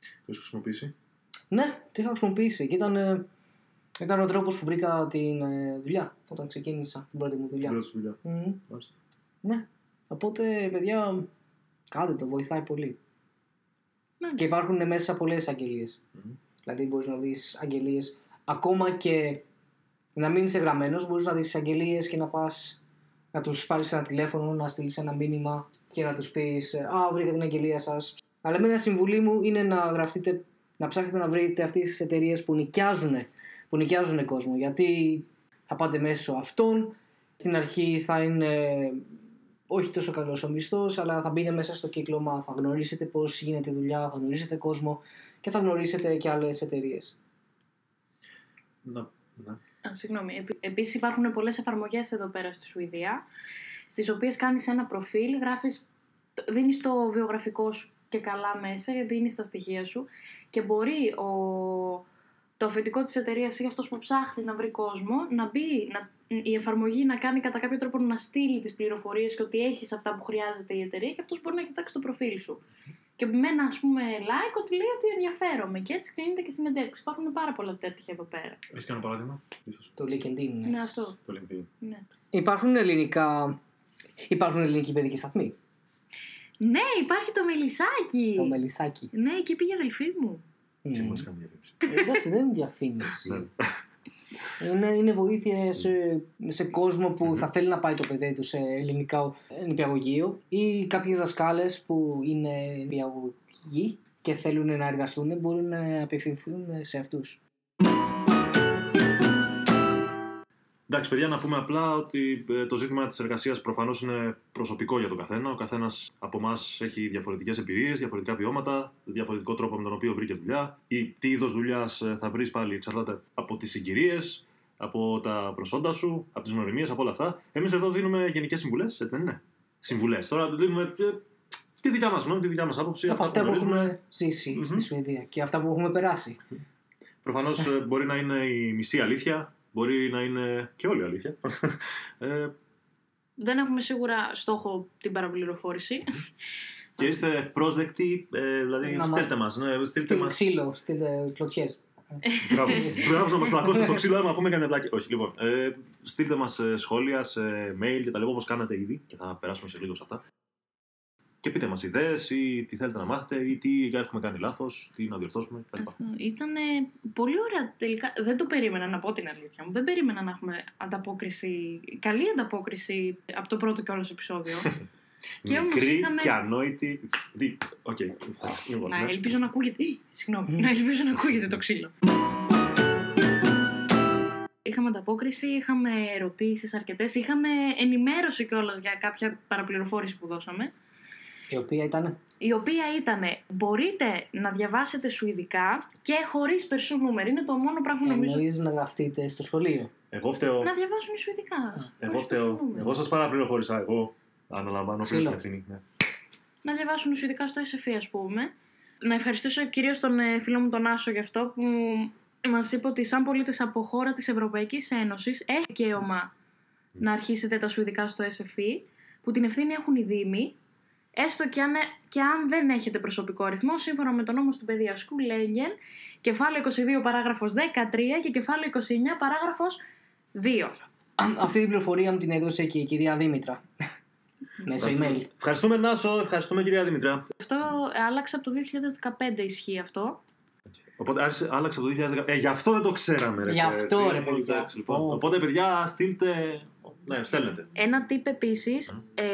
Το έχεις χρησιμοποιήσει; Ναι, το είχα χρησιμοποιήσει και ήταν, ε, ήταν ο τρόπος που βρήκα την ε, δουλειά όταν ξεκίνησα την πρώτη μου Την δουλειά. πρώτη σου δουλειά. Μμμ. Μάλιστα. Ναι. Οπότε, παιδιά, κάντε το, βοηθάει πολύ. Ναι. Και υπάρχουν μέσα πολλές αγγελίες. Μμμ. Δηλαδή, μπορείς να δεις αγγελίες ακόμα και να μην είσαι γραμμένος, μπορείς να δεις αγγελίες και να πας να τους πάρεις ένα τηλέφωνο, να στείλεις ένα μήνυμα και να τους πεις Α, βρήκα την αγγελία σας. Αλλά με ένα συμβουλή μου είναι να γραφτείτε, να ψάχνετε να βρείτε αυτές τις εταιρείες που νοικιάζουν, που νοικιάζουν κόσμο. Γιατί θα πάτε μέσω αυτών. Στην αρχή θα είναι όχι τόσο καλός ο μισθός, αλλά θα μπείτε μέσα στο κύκλωμα, θα γνωρίσετε πώς γίνεται η δουλειά, θα γνωρίσετε κόσμο και θα γνωρίσετε και άλλες εταιρείες. Να, ναι. Α, συγγνώμη. Επί, επίσης υπάρχουν πολλές εφαρμογές εδώ πέρα στη Σουηδία, στις οποίες κάνεις ένα προφίλ, γράφεις, δίνεις το βιογραφικό σου και καλά μέσα, δίνεις τα στοιχεία σου και μπορεί ο, το αφεντικό της εταιρείας ή αυτός που ψάχνει να βρει κόσμο να μπει, να, η εφαρμογή να κάνει κατά κάποιο τρόπο να στείλει τις πληροφορίες και ότι έχεις αυτά που χρειάζεται η εταιρεία και αυτός μπορεί να κοιτάξει το προφίλ σου. Και με ένα ας πούμε like ότι λέει ότι ενδιαφέρομαι και έτσι κλείνεται και συνεντεύξεις. Υπάρχουν πάρα πολλά τέτοια εδώ πέρα. Έχεις κανένα παράδειγμα, ίσως. Το LinkedIn. Ναι, αυτό. Το LinkedIn. Ναι. Υπάρχουν ελληνικά. Υπάρχουν ελληνικοί παιδικοί σταθμοί; Ναι, υπάρχει το μελισσάκι. Το μελισσάκι. Ναι, εκεί πήγε η αδελφή μου. Και Μμ. μόλις κάνω διαφήμιση. Εντάξει, δεν είναι διαφήμιση. Ναι. Είναι, είναι βοήθεια σε, σε κόσμο που θα θέλει να πάει το παιδί του σε ελληνικά νηπιαγωγείο ή κάποιες δασκάλες που είναι νηπιαγωγοί και θέλουν να εργαστούν μπορούν να απευθυνθούν σε αυτούς. Εντάξει, παιδιά, να πούμε απλά ότι ε, το ζήτημα της εργασίας προφανώς είναι προσωπικό για τον καθένα. Ο καθένας από εμάς έχει διαφορετικές εμπειρίες, διαφορετικά βιώματα, διαφορετικό τρόπο με τον οποίο βρήκε δουλειά ή τι είδος δουλειάς θα βρεις πάλι εξαρτάται από τις συγκυρίες, από τα προσόντα σου, από τις γνωριμίες, από όλα αυτά. Εμείς εδώ δίνουμε γενικές συμβουλές, έτσι δεν είναι; συμβουλές. Τώρα δίνουμε ε, τη δικιά μας γνώμη, τη δικιά μας άποψη. Από αυτά που γνωρίζουμε. έχουμε ζήσει Μμμ. στη Σουηδία και αυτά που έχουμε περάσει. Προφανώς μπορεί να είναι η μισή αλήθεια, μπορεί να είναι και όλη αλήθεια. *laughs* Ε, Δεν έχουμε σίγουρα στόχο την παραπληροφόρηση. και είστε πρόσδεκτοι, ε, δηλαδή Να μας- στέλτε μας. Ναι, στείλτε Στείλτε μας... ξύλο, στείλτε κλωτσιές. Μπράβο, *laughs* Μπράβο να μας πλακώσετε το ξύλο, άμα πούμε κανένα πλάκι. Όχι, λοιπόν. Ε, στείλτε μας σχόλια σε mail και τα λοιπά όπως κάνατε ήδη και θα περάσουμε σε λίγος σε αυτά. Και πείτε μας ιδέες ή τι θέλετε να μάθετε ή τι έχουμε κάνει λάθος, τι να διορθώσουμε κτλ. Ήταν πολύ ωραία τελικά. Δεν το περίμενα να πω την αλήθεια μου. Δεν περίμενα να έχουμε ανταπόκριση, καλή ανταπόκριση από το πρώτο κιόλας επεισόδιο. *laughs* Και όμως Μικρή είχαμε- και ανόητη. Τι, οκ. Λοιπόν, να ναι. ελπίζω να ακούγεται. Ι, Συγγνώμη, να ελπίζω να ακούγεται το ξύλο. Είχαμε ανταπόκριση, είχαμε ερωτήσεις αρκετές, είχαμε ενημέρωση κιόλας για κάποια παραπληροφόρηση που δώσαμε. Η οποία ήταν; η οποία ήταν μπορείτε να διαβάσετε σουηδικά και χωρίς περσού νούμερ. Είναι το μόνο πράγμα που νομίζω Εννοείς να γραφτείτε στο σχολείο; Εγώ φταίω. να διαβάσουν οι σουηδικά. Εγώ χωρίς φταίω. περσού νούμερ. Εγώ σας παραπληροφόρησα. Εγώ αναλαμβάνω Ξύλο. πλήρω την ευθύνη. ναι. Να διαβάσουν σουηδικά στο SFE ας πούμε. Να ευχαριστήσω κυρίως τον ε, φίλο μου τον Άσο γι' αυτό που μας είπε ότι σαν πολίτες από χώρα της Ευρωπαϊκής Ένωσης έχει δικαίωμα να αρχίσετε τα σουηδικά στο SFE που την ευθύνη έχουν οι Δήμοι έστω και αν, και αν δεν έχετε προσωπικό αριθμό σύμφωνα με τον νόμο στην παιδεία Σκουλέγγεν κεφάλαιο 22 παράγραφος 13 και κεφάλαιο 29 παράγραφος 2. Αυτή την πληροφορία μου την έδωσε και η κυρία Δήμητρα. *laughs* Μέσω email. Ευχαριστούμε Νάσο, ευχαριστούμε κυρία Δημητρά. Αυτό άλλαξε από το 2015 ισχύει αυτό. Οπότε άρχισε, άλλαξε από το 2010. Ε, γι' αυτό δεν το ξέραμε. Ρε, Γι' αυτό, παιδί. ρε, παιδιά. Εντάξει, λοιπόν. Ω. Οπότε, παιδιά, στείλτε. Ναι, στέλνετε. Ένα tip επίσης, ε,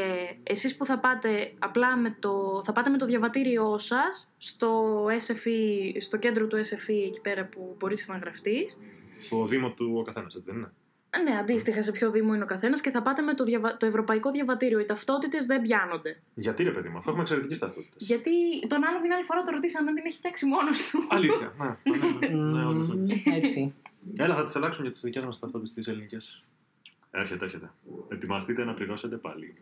εσείς που θα πάτε απλά με το, θα πάτε με το διαβατήριό σας στο SFE, στο κέντρο του SFE εκεί πέρα που μπορείς να γραφτείς. Στο Δήμο του ο καθένας, έτσι δεν είναι; Ε, Ναι, αντίστοιχα σε ποιο δήμο είναι ο καθένας και θα πάτε με το, διαβα... το ευρωπαϊκό διαβατήριο. Οι ταυτότητες δεν πιάνονται. Γιατί ρε παιδί μου, αφού έχουμε εξαιρετικές ταυτότητες. Γιατί τον άλλο την άλλη φορά το ρωτήσαμε αν την έχει φτιάξει μόνος του. Αλήθεια. Ναι, *laughs* ναι, ναι, ναι, όντως, ναι. Μμμ, Έτσι. Έλα, θα τις αλλάξουν για τις δικές μας ταυτότητες τις ελληνικές. Έρχεται, έρχεται. Ετοιμαστείτε να πληρώσετε πάλι.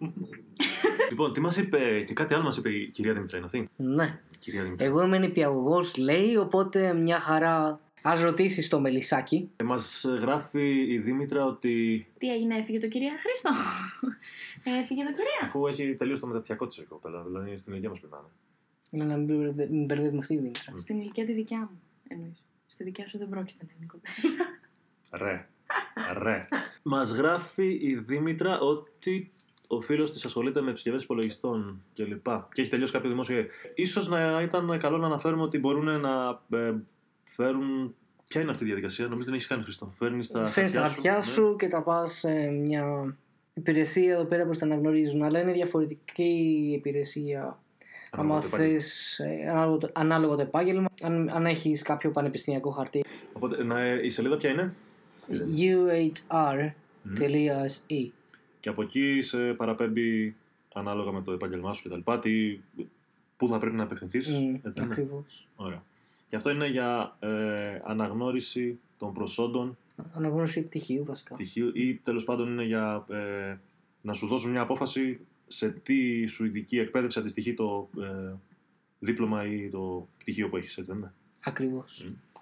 *laughs* λοιπόν, τι μας είπε και κάτι άλλο μας είπε η κυρία Δημητρά, είναι αυτή; Ναι. Η κυρία Δημητρά. Εγώ είμαι νηπιαγωγός, λέει, οπότε μια χαρά. Α ρωτήσεις το μελισσάκι. Ε, μας γράφει η Δήμητρα ότι Τι έγινε, έφυγε το κυρία Χρήστο; *laughs* έφυγε το κυρία. αφού έχει τελείωσει το μεταπτυχιακό της η κοπέλα, δηλαδή στην ηλικία μας πεθάνε. Λέω να μην μπερδε- μην μπερδεύουμε αυτή τη Δήμητρα. Στην ηλικία τη δικιά μου εννοείς. Στη δικιά σου δεν πρόκειται να είναι κοπέλα. Ρε. Ρε. Μας γράφει η Δήμητρα ότι ο φίλος της ασχολείται με επισκευές υπολογιστών κλπ. Και έχει τελειώσει κάποιο δημόσιο. σω να ήταν καλό να αναφέρουμε ότι μπορούν να ε, φέρουν. Ποια είναι αυτή η διαδικασία, νομίζω δεν έχεις κάνει Χριστό. Φέρνεις τα Φέρνεις τα χαρτιά ναι. σου και τα πας σε μια υπηρεσία εδώ πέρα που τα αναγνωρίζουν. Αλλά είναι διαφορετική η υπηρεσία. Ανάλογα Άμα το επάγγελμα. θε ανάλογο, το- ανάλογο το επάγγελμα, αν, αν έχεις κάποιο πανεπιστημιακό χαρτί. Οπότε να, ε, η σελίδα ποια είναι; uhr.se Και από εκεί σε παραπέμπει ανάλογα με το επάγγελμά σου κτλ. Τι, πού θα πρέπει να απευθυνθείς. έτσι δεν είναι. Ακριβώς. Ωραία. Και αυτό είναι για ε, αναγνώριση των προσόντων Αναγνώριση πτυχίου βασικά. πτυχίου ή τέλος πάντων είναι για ε, να σου δώσουν μια απόφαση σε τι σου ειδική εκπαίδευση αντιστοιχεί το ε, δίπλωμα ή το πτυχίο που έχεις, έτσι δεν είναι; Ακριβώς. Μμ, Ωραία.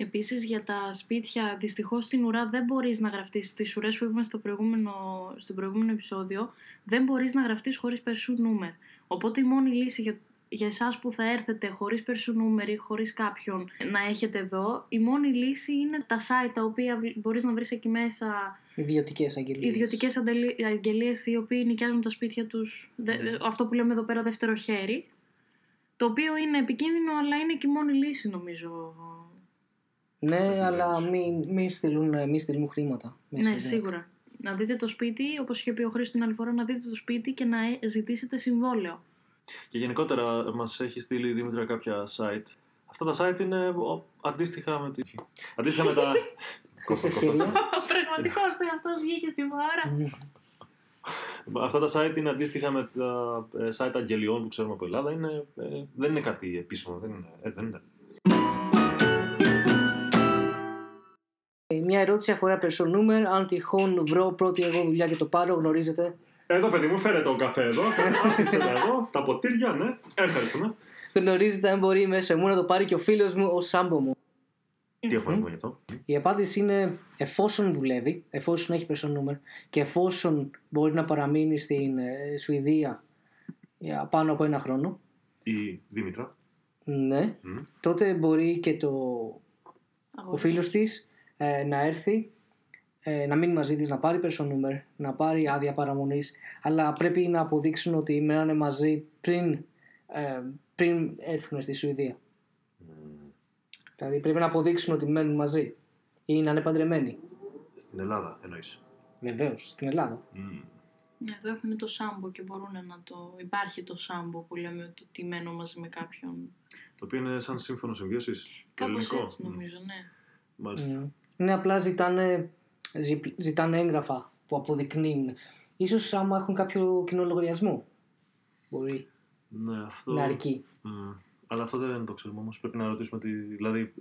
Επίσης για τα σπίτια, δυστυχώς στην ουρά δεν μπορείς να γραφτείς στις ουρές που είπαμε στο προηγούμενο, στο προηγούμενο επεισόδιο, δεν μπορείς να γραφτείς χωρίς περσού νούμερ. Οπότε η μόνη λύση για, για εσάς που θα έρθετε χωρίς περσού νούμερ ή χωρίς κάποιον να έχετε εδώ, η μόνη λύση είναι τα site τα οποία β- μπορείς να βρεις εκεί μέσα Ιδιωτικές αγγελίες. ιδιωτικές αντελε- αγγελίες οι οποίοι νοικιάζουν τα σπίτια τους, δε- αυτό που λέμε εδώ πέρα δεύτερο χέρι, το οποίο είναι επικίνδυνο αλλά είναι και η μόνη λύση νομίζω Ναι, αλλά μην μη στείλουν, μη στείλουν χρήματα. μέσω Ναι, ίντερνετ. σίγουρα. Να δείτε το σπίτι, όπως είχε πει ο Χρήστος την άλλη φορά, να δείτε το σπίτι και να ε- ζητήσετε συμβόλαιο. Και γενικότερα μας έχει στείλει η Δήμητρα κάποια site. Αυτά τα site είναι ο, αντίστοιχα με, τη... αντίστοιχα με τα. *laughs* Χρυσή ευκαιρία. Πραγματικός αυτός βγήκε στη φορά. Μμ. Αυτά τα site είναι αντίστοιχα με τα ε, site αγγελιών που ξέρουμε από Ελλάδα. Είναι, ε, δεν είναι κάτι επίσημο. Δεν είναι, έτσι δεν είναι. Μια ερώτηση αφορά personal number. Αν τυχόν βρω πρώτη εγώ δουλειά και το πάρω, γνωρίζετε Εδώ, παιδί μου, φέρε τον καφέ εδώ. Άφησε τα εδώ, τα ποτήρια, ναι. Ευχαριστούμε. Γνωρίζετε αν μπορεί μέσα μου να το πάρει και ο φίλος μου ο Σάμπο μου. Τι έχουμε να πούμε γι' αυτό; Η απάντηση είναι εφόσον δουλεύει, εφόσον έχει person νούμερο και εφόσον μπορεί να παραμείνει στην ε, Σουηδία για πάνω από ένα χρόνο, Η Δήμητρα. ναι, Μμ. τότε μπορεί και το, ο Αγόρι. φίλος της ε, να έρθει, ε, να μείνει μαζί της, να πάρει person νούμερο, να πάρει άδεια παραμονής, αλλά πρέπει να αποδείξουν ότι μένανε μαζί πριν, ε, πριν έρθουν στη Σουηδία. Δηλαδή πρέπει να αποδείξουν ότι μένουν μαζί ή να είναι παντρεμένοι. Στην Ελλάδα εννοείς. Βεβαίως, στην Ελλάδα. Μμ. Ναι, Εδώ έχουν το σάμπο και μπορούν να το. Υπάρχει το σάμπο που λέμε το ότι μένω μαζί με κάποιον. Το οποίο είναι σαν σύμφωνο συμβίωσης. Κάπως έτσι νομίζω, ναι. Μάλιστα. Mm. Είναι απλά ζητάνε, ζη- ζητάνε έγγραφα που αποδεικνύουν. Ίσως άμα έχουν κάποιο κοινό λογαριασμό. Μπορεί Ναι, αυτό. να αρκεί. Μμ. Αλλά αυτό δεν το ξέρουμε όμως. Πρέπει να ρωτήσουμε. Τη... Δηλαδή,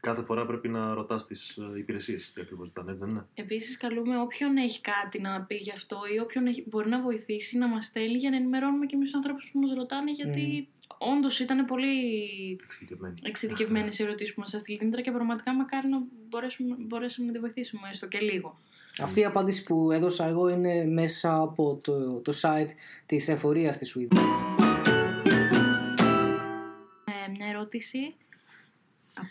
κάθε φορά πρέπει να ρωτάς τις υπηρεσίες τι ακριβώς ζητάνε, έτσι δεν είναι; Επίσης, καλούμε όποιον έχει κάτι να πει γι' αυτό ή όποιον έχει, μπορεί να βοηθήσει να μας στέλνει για να ενημερώνουμε και εμείς τους ανθρώπους που μας ρωτάνε. Γιατί όντως ήταν πολύ Εξειδικευμένη. εξειδικευμένες οι ερωτήσεις που μας έστειλε η Δήμητρα και πραγματικά μακάρι να μπορέσουμε, μπορέσουμε να τη βοηθήσουμε έστω και λίγο. Αυτή η απάντηση που έδωσα εγώ είναι μέσα από το, το site της εφορίας στη Σουηδία. Ε, μια ερώτηση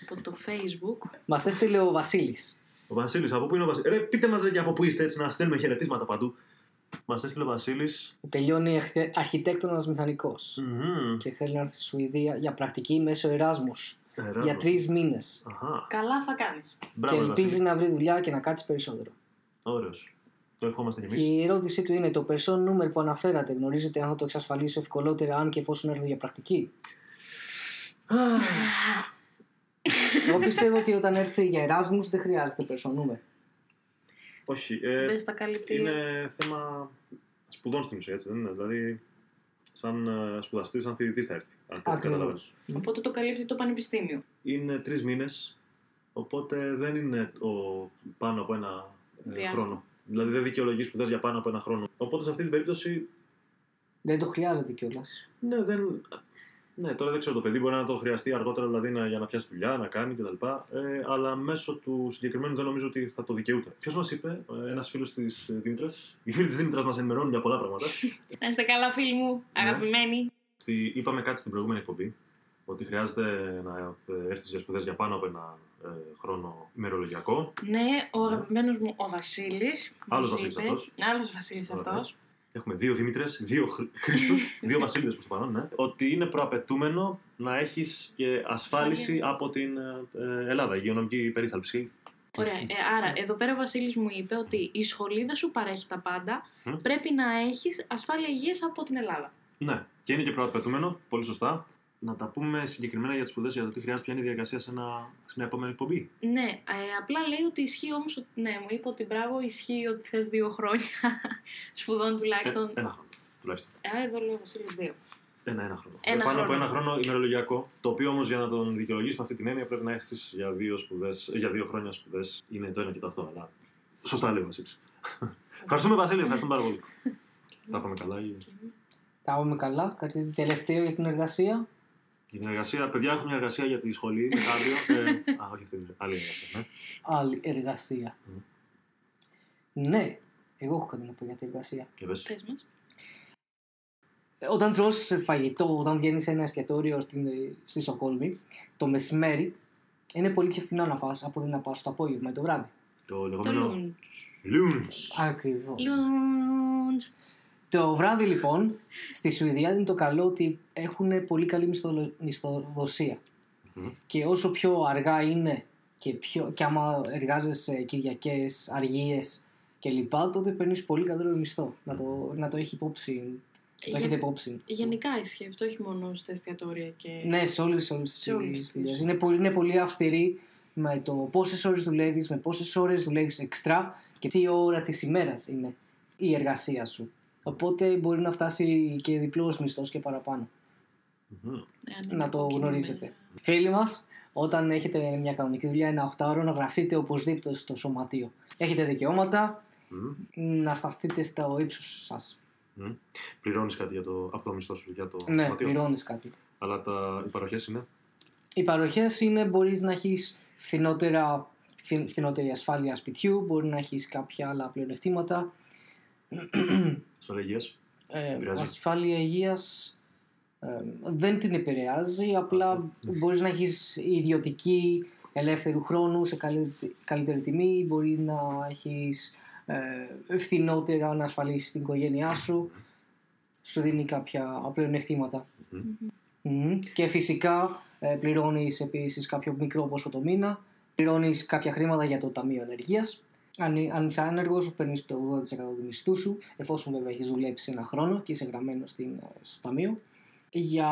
από το Facebook. Μας έστειλε ο Βασίλης. Ο Βασίλης, από πού είναι ο Βασίλης; Ρε, πείτε μας και από πού είστε έτσι να στέλνουμε χαιρετίσματα παντού. Μας έστειλε ο Βασίλης. Τελειώνει αρχιτέ- αρχιτέκτονας μηχανικός και θέλει να έρθει στη Σουηδία για πρακτική μέσω Εράσμους για τρεις μήνες. Αχά. Καλά θα κάνεις. Και Μπράβο, ελπίζει να βρει δουλειά και να κάτσει περισσότερο. Ωραίος. Το ευχόμαστε κι εμείς. Η ερώτησή του είναι το person number που αναφέρατε. Γνωρίζετε αν θα το εξασφαλίσω ευκολότερα αν και εφόσον έρθω για πρακτική; Εγώ πιστεύω ότι όταν έρθει για Εράσμους δεν χρειάζεται person number. Όχι. Ε, Δεν στα καλύπτει. είναι θέμα σπουδών στην ουσία, έτσι δεν είναι. Δηλαδή, σαν ε, σπουδαστής, σαν φοιτητής θα έρθει. Αν το καταλαβαίνω. Ακριβώς. Οπότε το καλύπτει το πανεπιστήμιο. Είναι τρεις μήνες, οπότε δεν είναι ο, πάνω από ένα ε, Διάστημα. χρόνο. Δηλαδή δεν δικαιολογείς σπουδές για πάνω από ένα χρόνο. Οπότε σε αυτή την περίπτωση, Δεν το χρειάζεται κιόλας. ναι, δεν, ναι, τώρα δεν ξέρω το παιδί, μπορεί να το χρειαστεί αργότερα δηλαδή να, για να πιάσει δουλειά, να κάνει κτλ. Ε, αλλά μέσω του συγκεκριμένου δεν νομίζω ότι θα το δικαιούται. Ποιος μας είπε, ένας φίλος της Δήμητρα, οι φίλοι της Δήμητρας μας ενημερώνουν για πολλά πράγματα. Να είστε καλά, φίλοι μου, αγαπημένοι. ότι είπαμε κάτι στην προηγούμενη εκπομπή, ότι χρειάζεται να έρθεις για σπουδές για πάνω από ένα ε, χρόνο ημερολογιακό. Ναι, ο αγαπημένος μου ο Βασίλης. Άλλος Βασίλης αυτός. Άλλος Βασίλης Ωραία. αυτός. Έχουμε δύο Δημήτρες, δύο Χρήστου, *laughs* δύο Βασίλειδε προς το παρόν, ναι. Ότι είναι προαπαιτούμενο να έχεις και ασφάλιση Ασφάλεια. από την ε, ε, Ελλάδα, υγειονομική περίθαλψη. Ωραία. Ε, άρα, εδώ πέρα ο Βασίλης μου είπε ότι η σχολή δεν σου παρέχει τα πάντα. Μμ. Πρέπει να έχεις ασφάλεια υγείας από την Ελλάδα. Ναι, και είναι και προαπαιτούμενο, πολύ σωστά. Να τα πούμε συγκεκριμένα για τις σπουδές, για το τι χρειάζεται, ποια είναι η διαδικασία σε, ένα, σε μια επόμενη εκπομπή. Ναι, ε, απλά λέει ότι ισχύει όμως. Ναι, μου είπε ότι μπράβο, ισχύει ότι θες δύο χρόνια *laughs* σπουδών Ε, τουλάχιστον. ένα χρόνο τουλάχιστον. Α, εδώ λέει ο Βασίλη δύο. Ένα, ένα χρόνο. Ένα Ε, πάνω από χρόνο. ένα χρόνο ημερολογιακό. Το οποίο όμως για να τον δικαιολογήσεις με αυτή την έννοια πρέπει να έχεις για, δύο σπουδές, για δύο χρόνια σπουδές. Είναι το ένα και το αυτό, αλλά. Σωστά λέει ο Βασίλης. *laughs* ευχαριστούμε, Βασίλη, ευχαριστούμε πάρα πολύ. Τα πάμε καλά. Η Τα πάμε καλά. Κάτι τελευταίο για την εργασία. Η την εργασία, παιδιά, έχω μια εργασία για τη σχολή μετάβιο. ε, α, όχι αυτή είναι άλλη εργασία. Ναι. Άλλη εργασία. Μμ. Ναι, εγώ έχω κάτι να πω για την εργασία. Και πες. Πες μας. Ε, Όταν τρως φαγητό, όταν βγαίνεις σε ένα εστιατόριο στην, στη Στοκόλμη, το μεσημέρι είναι πολύ πιο φθηνό να φας από ότι να πας το απόγευμα ή το βράδυ. Το Το λεγόμενο lunch. lunch. Ακριβώς. Lunch. Το βράδυ λοιπόν στη Σουηδία είναι το καλό ότι έχουν πολύ καλή μισθολο- μισθοδοσία. Μμμ. Και όσο πιο αργά είναι και, πιο, και άμα εργάζεσαι Κυριακές, αργίες κλπ. τότε παίρνεις πολύ καλύτερο μισθό. Να το, να το έχει υπόψη. Το έχετε Γεν- υπόψη. Γενικά ισχύει αυτό, όχι μόνο στα εστιατόρια και. Ναι, σε όλες, όλες Σε όλες τις τις. δουλειές. Είναι πολύ, είναι πολύ αυστηρή με το πόσες ώρες δουλεύεις, με πόσες ώρες δουλεύεις εξτρά και τι ώρα της ημέρας είναι η εργασία σου. Οπότε μπορεί να φτάσει και διπλός μισθός και παραπάνω. Μμμ. Ναι, αν είναι να το κόκκινο, γνωρίζετε. ναι. Φίλοι μας, όταν έχετε μια κανονική δουλειά, ένα 8 να γραφτείτε οπωσδήποτε στο σωματείο. Έχετε δικαιώματα Μμμ. να σταθείτε στο ύψος σας. Πληρώνεις κάτι για το, από το μισθό σου για το Ναι, σωματείο; πληρώνεις κάτι. Αλλά τα, οι παροχές είναι; Οι παροχές είναι μπορείς να έχεις φθηνότερα, φθην- φθηνότερη ασφάλεια σπιτιού, μπορεί να έχεις κάποια άλλα πλεονεκτήματα. Ασφαλεία υγείας. Ε, Επηρεάζει. ασφάλεια υγείας ε, δεν την επηρεάζει, απλά Αυτό. μπορείς να έχεις ιδιωτική ελεύθερου χρόνου σε καλύτερη, καλύτερη τιμή, μπορεί να έχεις ε, φθηνότερα να ασφαλίσεις την οικογένειά σου, σου δίνει κάποια πλεονεκτήματα. Μμμ. Και φυσικά ε, πληρώνεις επίσης κάποιο μικρό ποσό το μήνα, πληρώνεις κάποια χρήματα για το Ταμείο Ενεργείας. Αν, αν είσαι άνεργος, παίρνεις το 80% του μισθού σου, εφόσον βέβαια έχεις δουλέψει ένα χρόνο και είσαι γραμμένος στην, ε, στο Ταμείο, για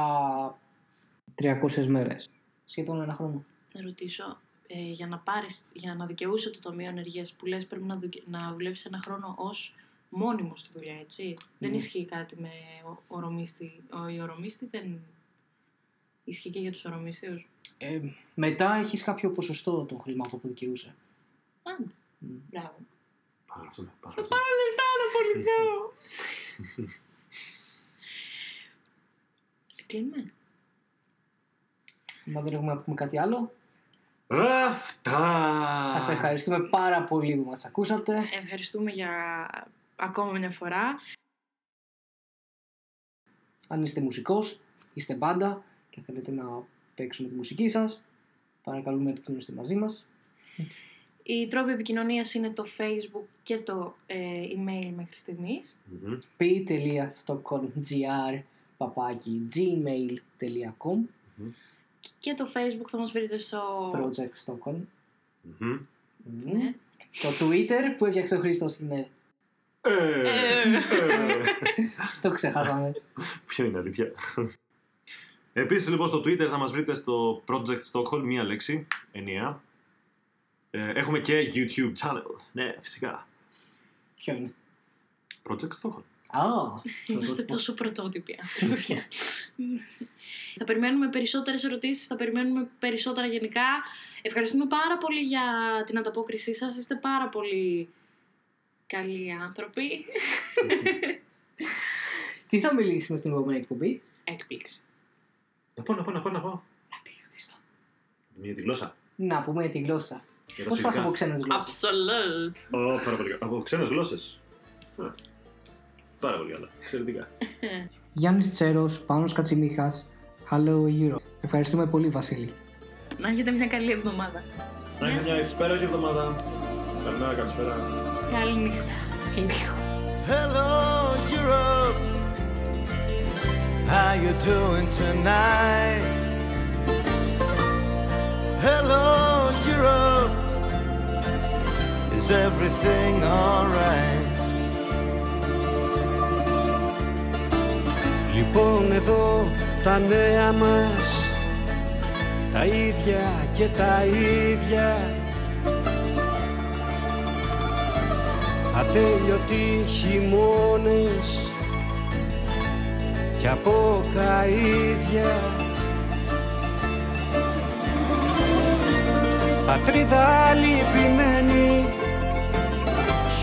300 μέρες. Σχεδόν ένα χρόνο. Να ρωτήσω, ε, για, να πάρεις, για να δικαιούσε το Ταμείο Ενεργείας που λες πρέπει να, δικαι- να δουλέψεις ένα χρόνο ως μόνιμος στη δουλειά, έτσι; Δεν Ναι. ισχύει κάτι με ο- ορομίστη. Ο, η ορομίστη δεν ισχύει και για τους ορομίστιους. Ε, μετά έχεις κάποιο ποσοστό των χρημάτων που δικαιούσε. Άντε, Μμ. Μπράβο. Παραγραφτούμε. παραγραφτούμε. Πάρα λεπτά να πολιτικό. Κλείνουμε. Μα δεν έχουμε να πούμε κάτι άλλο. Αυτά! Σας ευχαριστούμε πάρα πολύ που μας ακούσατε. Ευχαριστούμε για ακόμα μια φορά. Αν είστε μουσικός, είστε μπάντα και θέλετε να παίξουμε τη μουσική σας, παρακαλούμε επικοινωνήστε μαζί μας. Οι τρόποι επικοινωνίας είναι το facebook και το ε, email μέχρι στιγμής. Μμμ. p.stockholmgr παπάκι gmail.com Και το facebook θα μας βρείτε στο... Project Stockholm. Μμμ. Μμμ. Ναι. Το Twitter που έφτιαξε ο Χρήστος είναι... Ε, Ε. ε. Το ξεχάσαμε. Ποιο είναι αλήθεια; Επίσης λοιπόν στο Twitter θα μας βρείτε στο Project Stockholm, μία λέξη, ενιαία. Ε, έχουμε και YouTube channel. Ναι, φυσικά. Ποιο είναι. Project Stockholm. Α, *laughs* Είμαστε τόσο πρωτότυποι *laughs* άνθρωποι. θα περιμένουμε περισσότερες ερωτήσεις, θα περιμένουμε περισσότερα γενικά. Ευχαριστούμε πάρα πολύ για την ανταπόκρισή σας. Είστε πάρα πολύ καλοί άνθρωποι. *laughs* Τι θα μιλήσουμε στην επόμενη εκπομπή; Έκπληξη. Να πω, να πω, να πω, να πω. Να πεις, Χρήστο. Μία τη γλώσσα. Να πούμε για τη γλώσσα. Για τα Πώς πας σφυγικά. από ξένες γλώσσες; Absolute. Ω, πάρα πολύ καλά. Από ξένες γλώσσες. Α, Πάρα πολύ καλά. Εξαιρετικά. *laughs* Γιάννης Τσέρος, Πάνος Κατσιμίχας, Hello Euro. Ευχαριστούμε πολύ Βασίλη. Να έχετε μια καλή εβδομάδα. Να είναι μια καλή εβδομάδα. Καλημέρα, καλησπέρα. Καλή νύχτα. Hello, Europe. How you doing tonight? Hello, Europe. Is everything alright? Λοιπόν εδώ τα νέα μας Τα ίδια και τα ίδια Ατέλειωτοι χειμώνες Κι από καΐδια Πατρίδα λυπημένη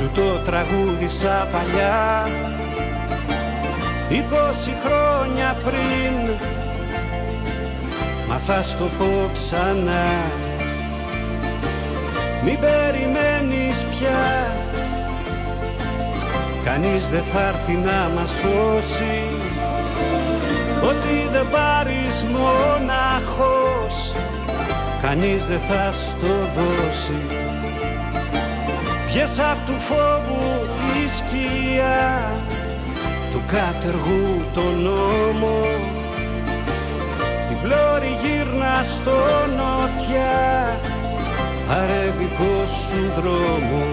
Σου το τραγούδισα παλιά. Είκοσι χρόνια πριν Μα θα στο πω ξανά. Μην περιμένεις πια. Κανείς δεν θα έρθει να μας σώσει. Ότι δεν πάρεις μοναχός Κανείς δεν θα στο δώσει Βγες απ' του φόβου τη σκιά Του κάτεργου τον νόμο. Την πλώρη γύρνα στο νότια Αρεβικό σου δρόμο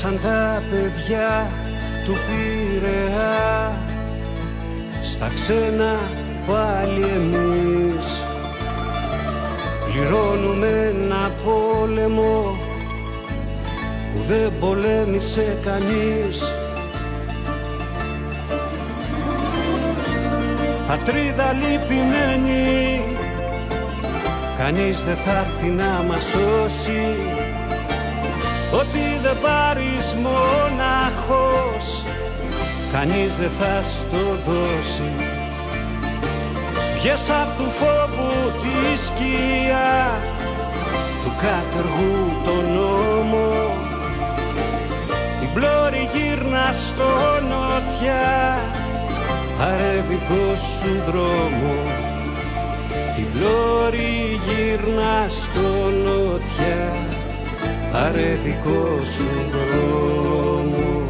Γεράσαν τα παιδιά του Πειραιά. Στα ξένα πάλι εμείς Πληρώνουμε ένα πόλεμο που δεν πολέμησε κανείς. Πατρίδα λυπημένη Κανείς δεν θα έρθει να μας σώσει Ότι δεν πάρεις μοναχός Κανείς δεν θα στο δώσει. Βγες απ' του φόβου τη σκιά Του κάτεργου τον νόμο. Την πλώρη γύρνα στο νότια Πάρε δικό σου δρόμο. Την πλώρη γύρνα στο νότια Πάρε δικό σου δρόμο